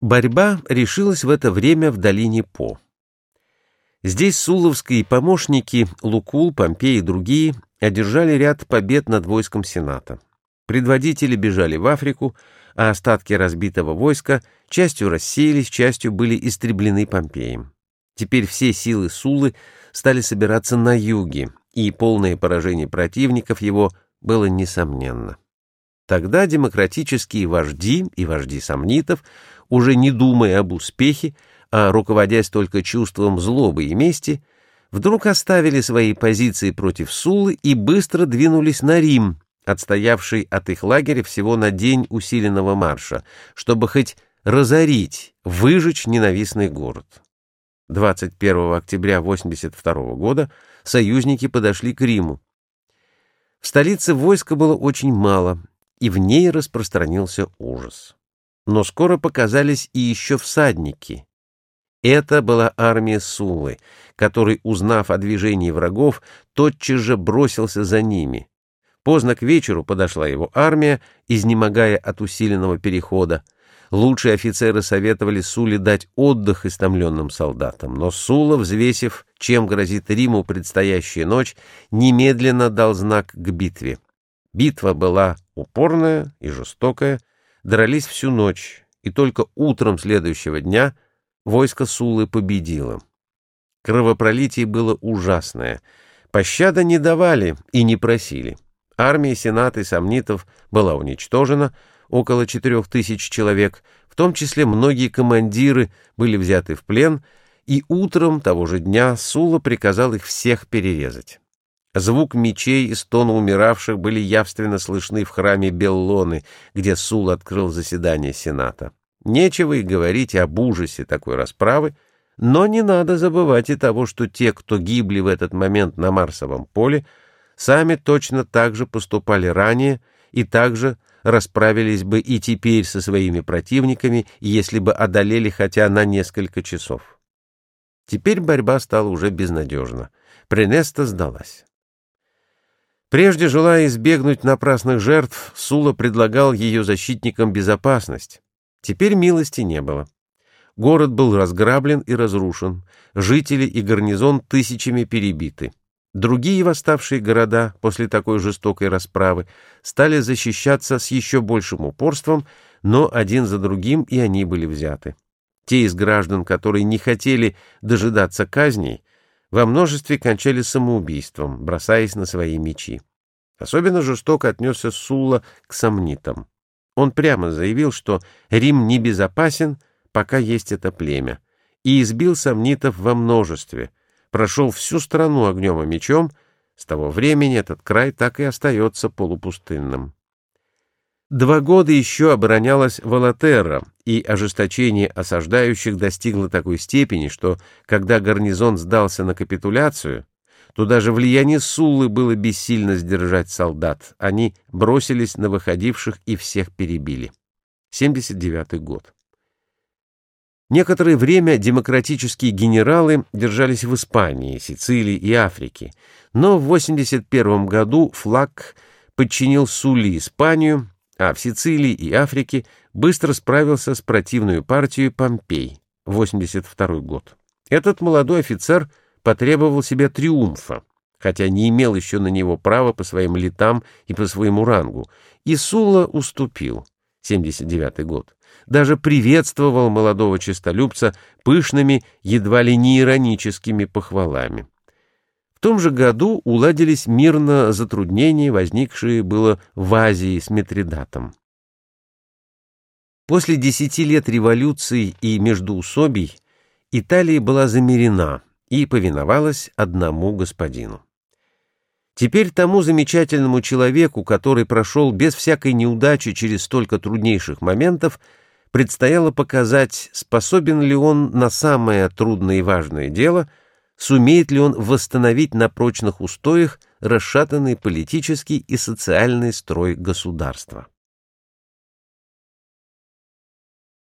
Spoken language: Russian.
Борьба решилась в это время в долине По. Здесь суловские помощники Лукул, Помпей и другие одержали ряд побед над войском Сената. Предводители бежали в Африку, а остатки разбитого войска частью рассеялись, частью были истреблены Помпеем. Теперь все силы Сулы стали собираться на юге, и полное поражение противников его было несомненно. Тогда демократические вожди и вожди сомнитов, уже не думая об успехе, а руководясь только чувством злобы и мести, вдруг оставили свои позиции против Сулы и быстро двинулись на Рим, отстоявший от их лагеря всего на день усиленного марша, чтобы хоть разорить, выжечь ненавистный город. 21 октября 82 года союзники подошли к Риму. В столице войска было очень мало, и в ней распространился ужас. Но скоро показались и еще всадники. Это была армия Сулы, который, узнав о движении врагов, тотчас же бросился за ними. Поздно к вечеру подошла его армия, изнемогая от усиленного перехода. Лучшие офицеры советовали Суле дать отдых истомленным солдатам, но Сула, взвесив, чем грозит Риму предстоящая ночь, немедленно дал знак к битве. Битва была упорная и жестокая, дрались всю ночь, и только утром следующего дня войско Сулы победило. Кровопролитие было ужасное. Пощады не давали и не просили. Армия Сената и Сомнитов была уничтожена, около четырех тысяч человек, в том числе многие командиры были взяты в плен, и утром того же дня Сула приказал их всех перерезать. Звук мечей и стон умиравших были явственно слышны в храме Беллоны, где Сул открыл заседание Сената. Нечего и говорить об ужасе такой расправы, но не надо забывать и того, что те, кто гибли в этот момент на Марсовом поле, сами точно так же поступали ранее и также расправились бы и теперь со своими противниками, если бы одолели хотя на несколько часов. Теперь борьба стала уже безнадежна. Пренеста сдалась. Прежде, желая избегнуть напрасных жертв, Сула предлагал ее защитникам безопасность. Теперь милости не было. Город был разграблен и разрушен, жители и гарнизон тысячами перебиты. Другие восставшие города после такой жестокой расправы стали защищаться с еще большим упорством, но один за другим и они были взяты. Те из граждан, которые не хотели дожидаться казней, во множестве кончали самоубийством, бросаясь на свои мечи. Особенно жестоко отнесся Сулла к сомнитам. Он прямо заявил, что Рим небезопасен, пока есть это племя, и избил сомнитов во множестве, прошел всю страну огнем и мечом, с того времени этот край так и остается полупустынным. Два года еще оборонялась Валатерра, и ожесточение осаждающих достигло такой степени, что, когда гарнизон сдался на капитуляцию, то даже влияние Суллы было бессильно сдержать солдат. Они бросились на выходивших и всех перебили. 79 год. Некоторое время демократические генералы держались в Испании, Сицилии и Африке, но в 81 году флаг подчинил Сули Испанию, а в Сицилии и Африке быстро справился с противной партией Помпей, 82 год. Этот молодой офицер потребовал себе триумфа, хотя не имел еще на него права по своим летам и по своему рангу, и Сула уступил, 79 год. Даже приветствовал молодого честолюбца пышными, едва ли не ироническими похвалами. В том же году уладились мирно затруднения, возникшие было в Азии с Митридатом. После десяти лет революции и междоусобий Италия была замерена и повиновалась одному господину. Теперь тому замечательному человеку, который прошел без всякой неудачи через столько труднейших моментов, предстояло показать, способен ли он на самое трудное и важное дело — сумеет ли он восстановить на прочных устоях расшатанный политический и социальный строй государства.